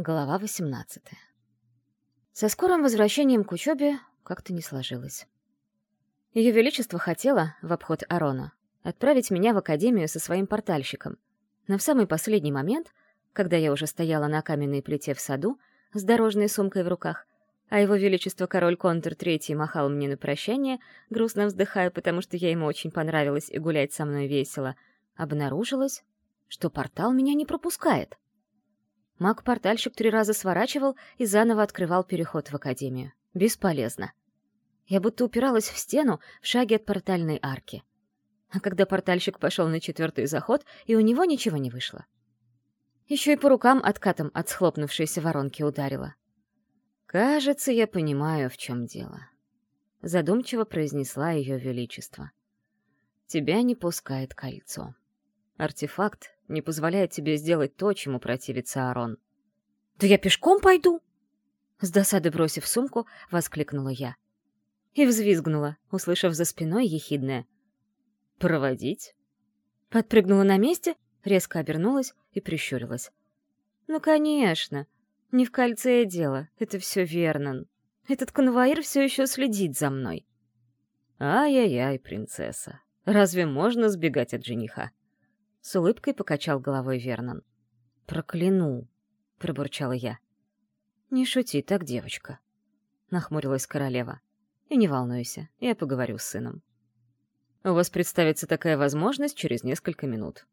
Глава 18. Со скорым возвращением к учебе как-то не сложилось. Ее Величество хотело, в обход Арона, отправить меня в академию со своим портальщиком. Но в самый последний момент, когда я уже стояла на каменной плите в саду с дорожной сумкой в руках, а его Величество король Контур Третий махал мне на прощание, грустно вздыхая, потому что я ему очень понравилась и гулять со мной весело, обнаружилось, что портал меня не пропускает. Маг-портальщик три раза сворачивал и заново открывал переход в Академию. Бесполезно. Я будто упиралась в стену в шаге от портальной арки. А когда портальщик пошел на четвертый заход, и у него ничего не вышло. Еще и по рукам откатом от схлопнувшейся воронки ударила. «Кажется, я понимаю, в чем дело», — задумчиво произнесла ее величество. «Тебя не пускает кольцо. Артефакт не позволяет тебе сделать то, чему противится Арон. «Да я пешком пойду!» С досады бросив сумку, воскликнула я. И взвизгнула, услышав за спиной ехидное. «Проводить?» Подпрыгнула на месте, резко обернулась и прищурилась. «Ну, конечно. Не в кольце дело, это все Вернон. Этот конвоир все еще следит за мной». «Ай-яй-яй, принцесса, разве можно сбегать от жениха?» С улыбкой покачал головой Вернон. «Прокляну!» — пробурчала я. «Не шути так, девочка», — нахмурилась королева. «И не волнуйся, я поговорю с сыном». «У вас представится такая возможность через несколько минут».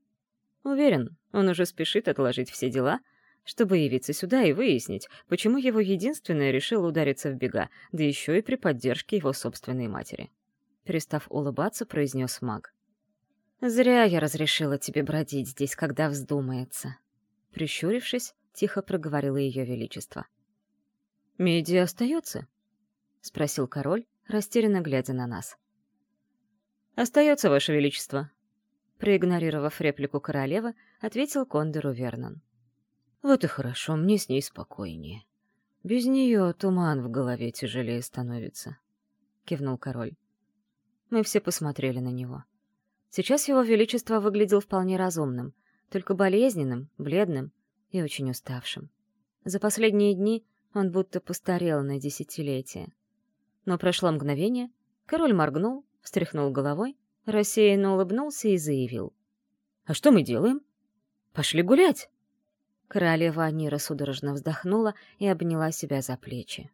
Уверен, он уже спешит отложить все дела, чтобы явиться сюда и выяснить, почему его единственное решил удариться в бега, да еще и при поддержке его собственной матери. Перестав улыбаться, произнес маг. «Зря я разрешила тебе бродить здесь, когда вздумается». Прищурившись, тихо проговорила ее величество. «Медиа остается?» — спросил король, растерянно глядя на нас. «Остается, ваше величество», — проигнорировав реплику королевы, ответил Кондору Вернон. «Вот и хорошо, мне с ней спокойнее. Без нее туман в голове тяжелее становится», — кивнул король. Мы все посмотрели на него. Сейчас его величество выглядел вполне разумным, только болезненным, бледным и очень уставшим. За последние дни он будто постарел на десятилетие. Но прошло мгновение, король моргнул, встряхнул головой, рассеянно улыбнулся и заявил. «А что мы делаем? Пошли гулять!» Королева Анира судорожно вздохнула и обняла себя за плечи.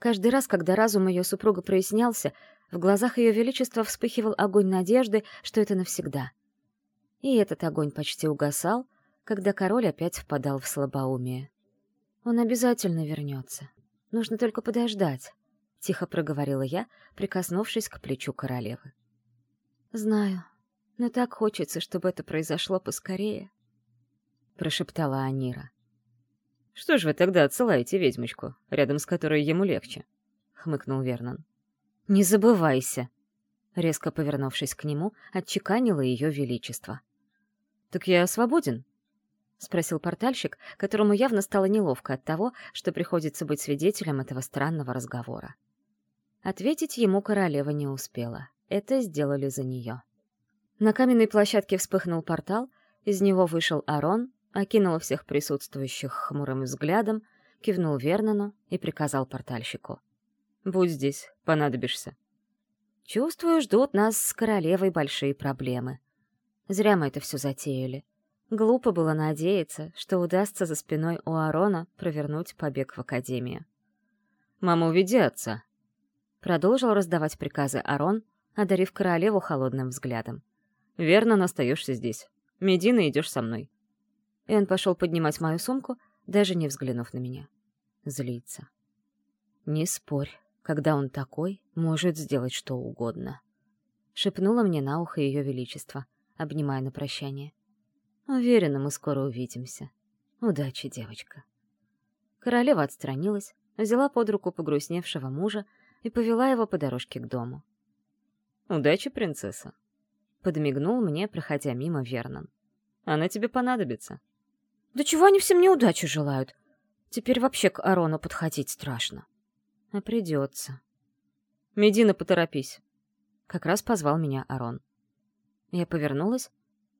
Каждый раз, когда разум ее супруга прояснялся, в глазах Ее Величества вспыхивал огонь надежды, что это навсегда. И этот огонь почти угасал, когда король опять впадал в слабоумие. «Он обязательно вернется. Нужно только подождать», — тихо проговорила я, прикоснувшись к плечу королевы. «Знаю, но так хочется, чтобы это произошло поскорее», — прошептала Анира. «Что ж вы тогда отсылаете ведьмочку, рядом с которой ему легче?» — хмыкнул Вернон. «Не забывайся!» Резко повернувшись к нему, отчеканило ее величество. «Так я свободен?» — спросил портальщик, которому явно стало неловко от того, что приходится быть свидетелем этого странного разговора. Ответить ему королева не успела. Это сделали за нее. На каменной площадке вспыхнул портал, из него вышел Арон, окинул всех присутствующих хмурым взглядом, кивнул Вернону и приказал портальщику. Будь здесь, понадобишься. Чувствую, ждут нас с королевой большие проблемы. Зря мы это все затеяли. Глупо было надеяться, что удастся за спиной у Арона провернуть побег в Академию. «Мама, уведи отца!» Продолжил раздавать приказы Арон, одарив королеву холодным взглядом. «Верно, остаешься здесь. Медина, идешь со мной». И он пошел поднимать мою сумку, даже не взглянув на меня. Злиться. «Не спорь», когда он такой, может сделать что угодно. Шепнула мне на ухо ее величество, обнимая на прощание. Уверена, мы скоро увидимся. Удачи, девочка. Королева отстранилась, взяла под руку погрустневшего мужа и повела его по дорожке к дому. «Удачи, принцесса!» — подмигнул мне, проходя мимо Вернон. «Она тебе понадобится». «Да чего они всем неудачи желают? Теперь вообще к Арону подходить страшно». А придется. Медина, поторопись. Как раз позвал меня Арон. Я повернулась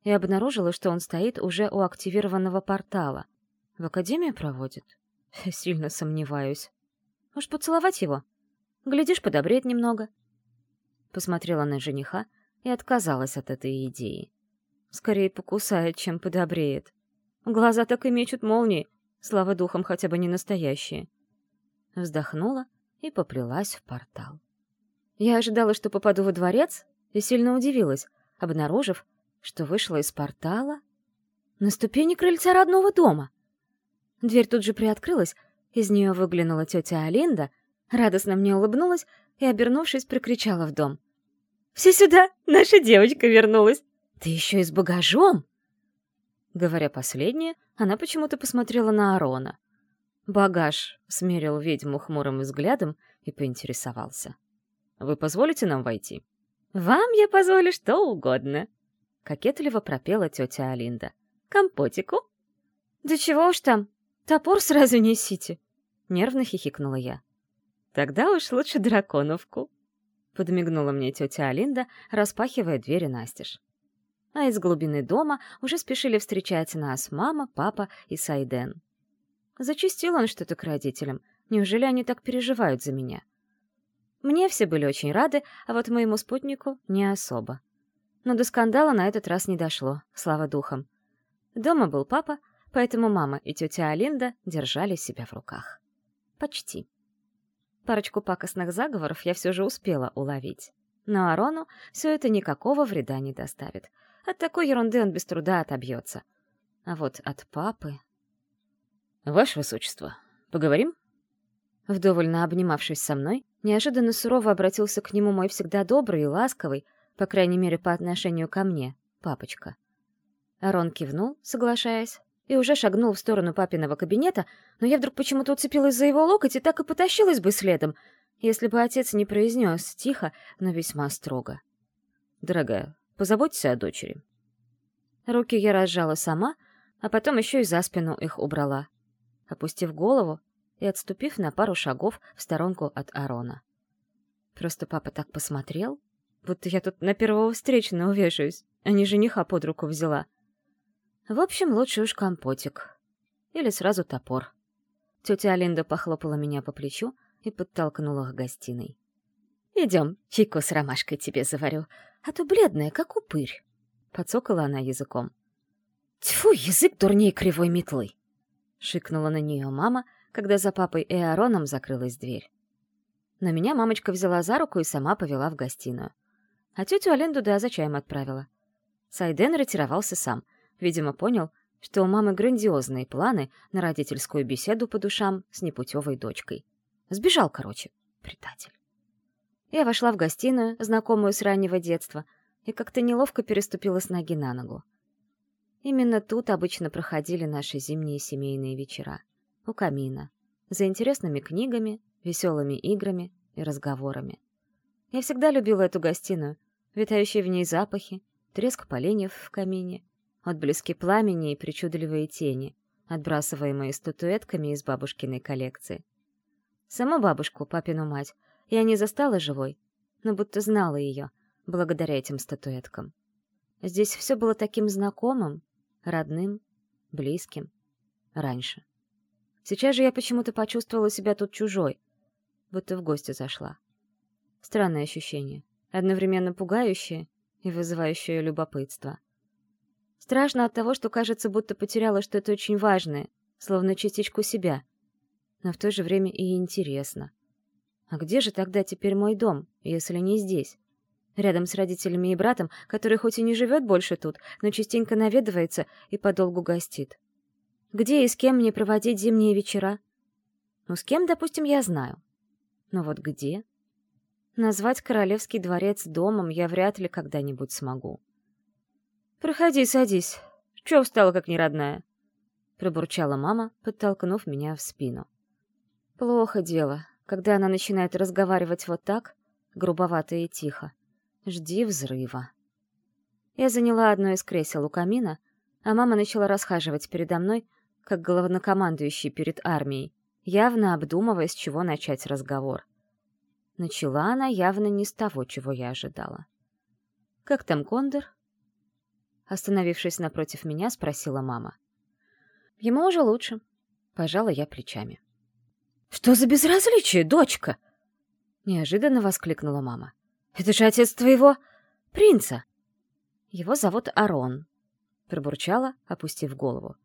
и обнаружила, что он стоит уже у активированного портала, В академию проводит? Сильно сомневаюсь. Может, поцеловать его? Глядишь, подобреет немного. Посмотрела на жениха и отказалась от этой идеи. Скорее покусает, чем подобреет. Глаза так и мечут молнии, слава духом хотя бы не настоящие. Вздохнула и поплелась в портал. Я ожидала, что попаду во дворец, и сильно удивилась, обнаружив, что вышла из портала на ступени крыльца родного дома. Дверь тут же приоткрылась, из нее выглянула тетя Алинда, радостно мне улыбнулась и, обернувшись, прикричала в дом. «Все сюда! Наша девочка вернулась! Ты еще и с багажом!» Говоря последнее, она почему-то посмотрела на Арона. Багаж смерил ведьму хмурым взглядом и поинтересовался. «Вы позволите нам войти?» «Вам я позволю что угодно», — кокетливо пропела тетя Алинда. «Компотику?» «Да чего уж там, топор сразу несите», — нервно хихикнула я. «Тогда уж лучше драконовку», — подмигнула мне тетя Алинда, распахивая двери настежь а из глубины дома уже спешили встречать нас мама, папа и Сайден. Зачистил он что-то к родителям. Неужели они так переживают за меня? Мне все были очень рады, а вот моему спутнику не особо. Но до скандала на этот раз не дошло, слава духам. Дома был папа, поэтому мама и тетя Алинда держали себя в руках. Почти. Парочку пакостных заговоров я все же успела уловить. Но Арону все это никакого вреда не доставит — от такой ерунды он без труда отобьется. А вот от папы... «Ваше Высочество, поговорим?» Вдоволь обнимавшись со мной, неожиданно сурово обратился к нему мой всегда добрый и ласковый, по крайней мере, по отношению ко мне, папочка. Арон кивнул, соглашаясь, и уже шагнул в сторону папиного кабинета, но я вдруг почему-то уцепилась за его локоть и так и потащилась бы следом, если бы отец не произнес тихо, но весьма строго. «Дорогая, Позаботься о дочери». Руки я разжала сама, а потом еще и за спину их убрала, опустив голову и отступив на пару шагов в сторонку от Арона. Просто папа так посмотрел, будто я тут на первого встречного вешаюсь, а не жениха под руку взяла. В общем, лучше уж компотик. Или сразу топор. Тетя Алинда похлопала меня по плечу и подтолкнула к гостиной. «Идем, чайку с ромашкой тебе заварю а то бледная, как упырь. Подсокала она языком. «Тьфу, язык дурнее кривой метлы!» — шикнула на нее мама, когда за папой и Аароном закрылась дверь. Но меня мамочка взяла за руку и сама повела в гостиную. А тетю Аленду да за чаем отправила. Сайден ретировался сам. Видимо, понял, что у мамы грандиозные планы на родительскую беседу по душам с непутевой дочкой. Сбежал, короче, предатель. Я вошла в гостиную, знакомую с раннего детства, и как-то неловко переступила с ноги на ногу. Именно тут обычно проходили наши зимние семейные вечера. У камина. За интересными книгами, веселыми играми и разговорами. Я всегда любила эту гостиную, витающие в ней запахи, треск поленьев в камине, отблески пламени и причудливые тени, отбрасываемые статуэтками из бабушкиной коллекции. Саму бабушку, папину мать, я не застала живой, но будто знала ее, благодаря этим статуэткам. Здесь все было таким знакомым, родным, близким. Раньше. Сейчас же я почему-то почувствовала себя тут чужой, будто в гости зашла. Странное ощущение, одновременно пугающее и вызывающее любопытство. Страшно от того, что кажется, будто потеряла что-то очень важное, словно частичку себя, но в то же время и интересно — а где же тогда теперь мой дом, если не здесь? Рядом с родителями и братом, который хоть и не живет больше тут, но частенько наведывается и подолгу гостит. Где и с кем мне проводить зимние вечера? Ну, с кем, допустим, я знаю. Но вот где? Назвать королевский дворец домом я вряд ли когда-нибудь смогу. «Проходи, садись. Чего встала, как неродная?» Пробурчала мама, подтолкнув меня в спину. «Плохо дело когда она начинает разговаривать вот так, грубовато и тихо. Жди взрыва. Я заняла одно из кресел у камина, а мама начала расхаживать передо мной, как главнокомандующий перед армией, явно обдумывая, с чего начать разговор. Начала она явно не с того, чего я ожидала. «Как там Кондор?» Остановившись напротив меня, спросила мама. Ему уже лучше. Пожала я плечами. «Что за безразличие, дочка?» Неожиданно воскликнула мама. «Это же отец твоего принца!» «Его зовут Арон», — пробурчала, опустив голову.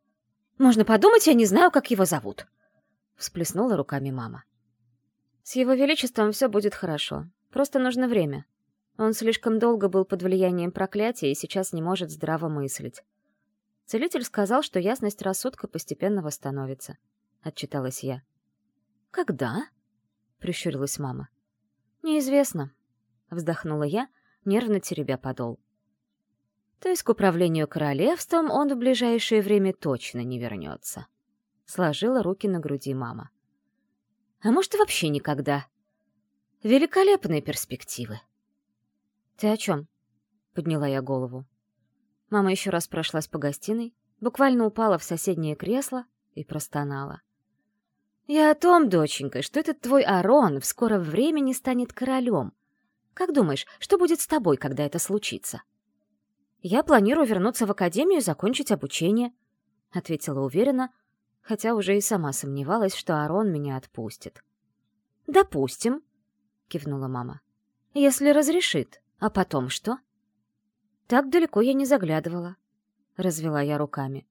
«Можно подумать, я не знаю, как его зовут!» Всплеснула руками мама. «С его величеством все будет хорошо. Просто нужно время. Он слишком долго был под влиянием проклятия и сейчас не может здраво мыслить. Целитель сказал, что ясность рассудка постепенно восстановится. Отчиталась я. «Когда?» — прищурилась мама. «Неизвестно», — вздохнула я, нервно теребя подол. «То есть к управлению королевством он в ближайшее время точно не вернется», — сложила руки на груди мама. «А может, вообще никогда?» «Великолепные перспективы». «Ты о чем?» — подняла я голову. Мама еще раз прошлась по гостиной, буквально упала в соседнее кресло и простонала. «Я о том, доченька, что этот твой Арон в скором времени станет королем. Как думаешь, что будет с тобой, когда это случится?» «Я планирую вернуться в академию и закончить обучение», — ответила уверенно, хотя уже и сама сомневалась, что Арон меня отпустит. «Допустим», — кивнула мама. «Если разрешит. А потом что?» Так далеко я не заглядывала. Развела я руками.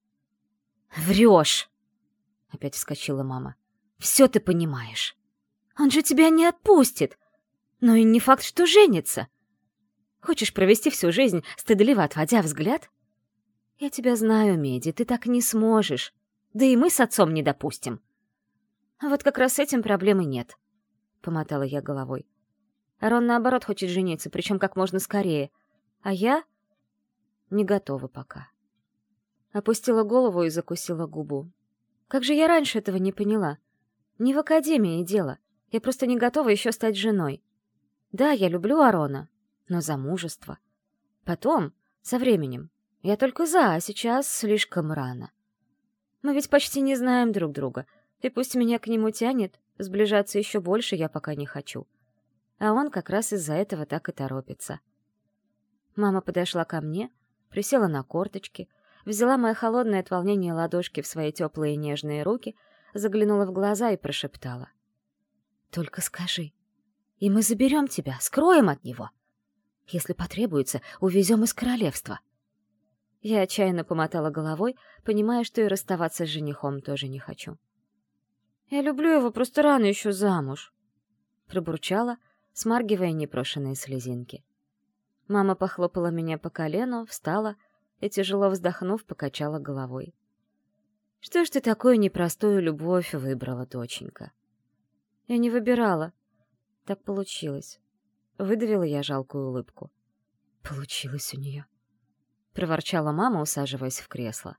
«Врешь!» — опять вскочила мама. «Все ты понимаешь. Он же тебя не отпустит. Но и не факт, что женится. Хочешь провести всю жизнь, стыдливо отводя взгляд? Я тебя знаю, Меди, ты так не сможешь. Да и мы с отцом не допустим». «А вот как раз с этим проблемы нет», — помотала я головой. Рон, наоборот, хочет жениться, причем как можно скорее. А я не готова пока. Опустила голову и закусила губу. Как же я раньше этого не поняла? Не в академии дело. Я просто не готова еще стать женой. Да, я люблю Арона, но замужество. Потом, со временем. Я только за, а сейчас слишком рано. Мы ведь почти не знаем друг друга, и пусть меня к нему тянет, сближаться еще больше я пока не хочу. А он как раз из-за этого так и торопится. Мама подошла ко мне, присела на корточки, взяла мои холодные от волнения ладошки в свои теплые нежные руки, заглянула в глаза и прошептала. «Только скажи, и мы заберем тебя, скроем от него. Если потребуется, увезем из королевства». Я отчаянно помотала головой, понимая, что и расставаться с женихом тоже не хочу. «Я люблю его, просто рано еще замуж», — пробурчала, смаргивая непрошенные слезинки. Мама похлопала меня по колену, встала и, тяжело вздохнув, покачала головой. «Что ж ты такую непростую любовь выбрала, доченька?» «Я не выбирала. Так получилось». Выдавила я жалкую улыбку. «Получилось у нее», — проворчала мама, усаживаясь в кресло.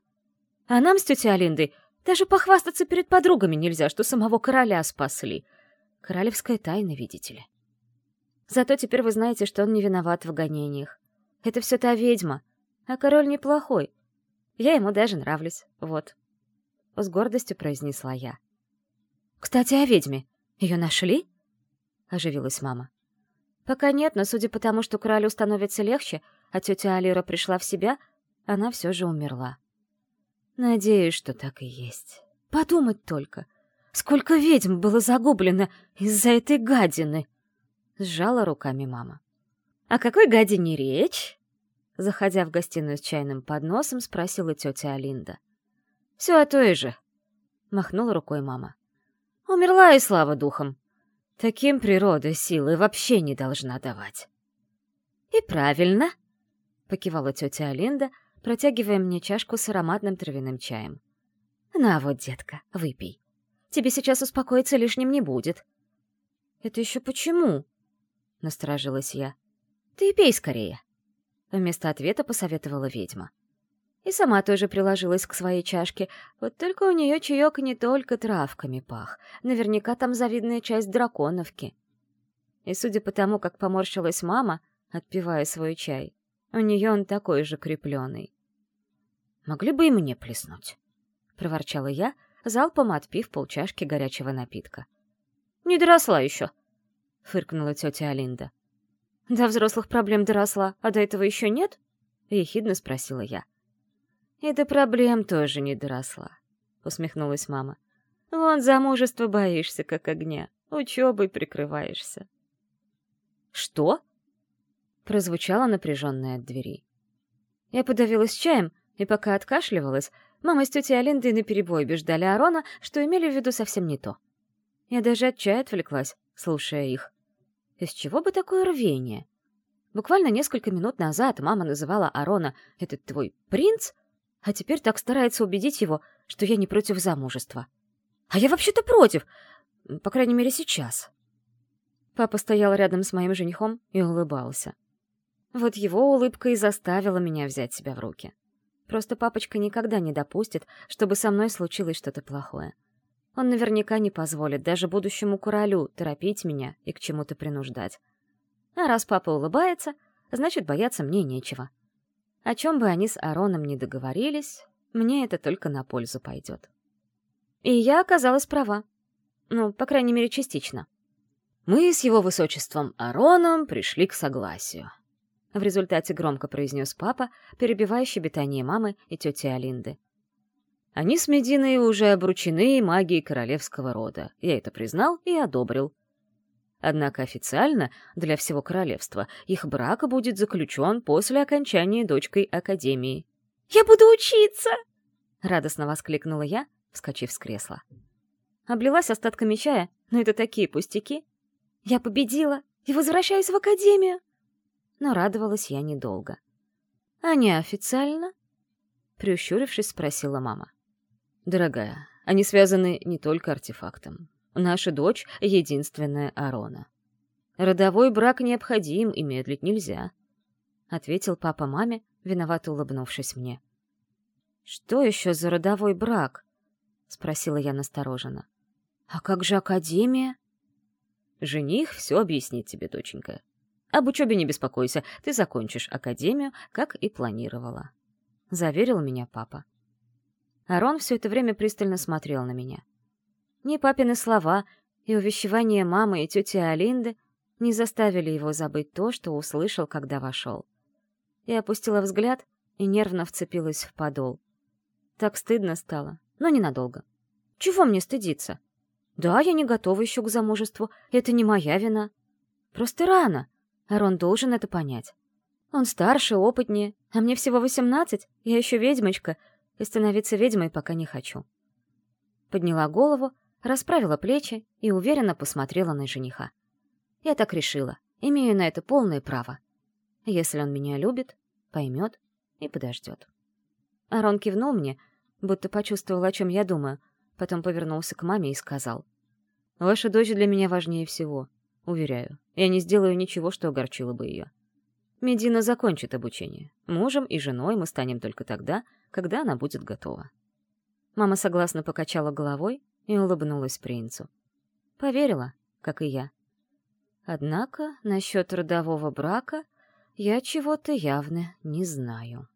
«А нам с тетей Алиндой даже похвастаться перед подругами нельзя, что самого короля спасли. Королевская тайна, видите ли». Зато теперь вы знаете, что он не виноват в гонениях. Это все та ведьма, а король неплохой. Я ему даже нравлюсь, вот. С гордостью произнесла я. «Кстати, о ведьме. Ее нашли?» — оживилась мама. «Пока нет, но судя по тому, что королю становится легче, а тетя Алира пришла в себя, она все же умерла. Надеюсь, что так и есть. Подумать только, сколько ведьм было загублено из-за этой гадины!» Сжала руками мама. «О какой гадине речь?» Заходя в гостиную с чайным подносом, спросила тетя Алинда. «Все о той же», — махнула рукой мама. «Умерла и слава духом. Таким природа силы вообще не должна давать». «И правильно», — покивала тетя Алинда, протягивая мне чашку с ароматным травяным чаем. «На вот, детка, выпей. Тебе сейчас успокоиться лишним не будет». «Это еще почему?» — насторожилась я. «Ты пей скорее!» Вместо ответа посоветовала ведьма. И сама тоже приложилась к своей чашке, вот только у нее чаек не только травками пах, наверняка там завидная часть драконовки. И судя по тому, как поморщилась мама, отпивая свой чай, у нее он такой же крепленый. «Могли бы и мне плеснуть», — проворчала я, залпом отпив полчашки горячего напитка. «Не доросла еще», — фыркнула тетя Алинда. «До взрослых проблем доросла, а до этого еще нет?» — ехидно спросила я. «И до проблем тоже не доросла», — усмехнулась мама. «Вон замужество боишься, как огня, учебой прикрываешься». «Что?» — прозвучало напряженное от двери. Я подавилась чаем, и пока откашливалась, мама с тетей Алиндой наперебой убеждали Арона, что имели в виду совсем не то. Я даже от чая отвлеклась, слушая их. Из чего бы такое рвение? Буквально несколько минут назад мама называла Арона «этот твой принц», а теперь так старается убедить его, что я не против замужества. А я вообще-то против, по крайней мере, сейчас. Папа стоял рядом с моим женихом и улыбался. Вот его улыбка и заставила меня взять себя в руки. Просто папочка никогда не допустит, чтобы со мной случилось что-то плохое. Он наверняка не позволит даже будущему королю торопить меня и к чему-то принуждать. А раз папа улыбается, значит, бояться мне нечего. О чем бы они с Ароном не договорились, мне это только на пользу пойдет. И я оказалась права. Ну, по крайней мере, частично. Мы с его высочеством Ароном пришли к согласию. В результате громко произнес папа, перебивая щебетание мамы и тети Алинды. Они с Мединой уже обручены магией королевского рода. Я это признал и одобрил. Однако официально для всего королевства их брак будет заключен после окончания дочкой академии. «Я буду учиться!» — радостно воскликнула я, вскочив с кресла. Облилась остатками чая, но это такие пустяки. Я победила и возвращаюсь в академию. Но радовалась я недолго. «А неофициально?» — прищурившись, спросила мама. «Дорогая, они связаны не только артефактом. Наша дочь — единственная Арона. Родовой брак необходим и медлить нельзя», — ответил папа маме, виновато улыбнувшись мне. «Что еще за родовой брак?» — спросила я настороженно. «А как же Академия?» «Жених все объяснит тебе, доченька. Об учебе не беспокойся, ты закончишь Академию, как и планировала», — заверил меня папа. Арон все это время пристально смотрел на меня. Ни папины слова, и увещевания мамы и тети Алинды не заставили его забыть то, что услышал, когда вошел. Я опустила взгляд и нервно вцепилась в подол. Так стыдно стало, но ненадолго. Чего мне стыдиться? Да, я не готова еще к замужеству, это не моя вина. Просто рано. Арон должен это понять. Он старше, опытнее, а мне всего восемнадцать, я еще ведьмочка, и становиться ведьмой пока не хочу. Подняла голову расправила плечи и уверенно посмотрела на жениха. Я так решила, имею на это полное право. Если он меня любит, поймет и подождет. Арон кивнул мне, будто почувствовал, о чем я думаю, потом повернулся к маме и сказал. «Ваша дочь для меня важнее всего. Уверяю, я не сделаю ничего, что огорчило бы ее. Медина закончит обучение. Мужем и женой мы станем только тогда, когда она будет готова». Мама согласно покачала головой, и улыбнулась принцу. Поверила, как и я. Однако насчет родового брака я чего-то явно не знаю.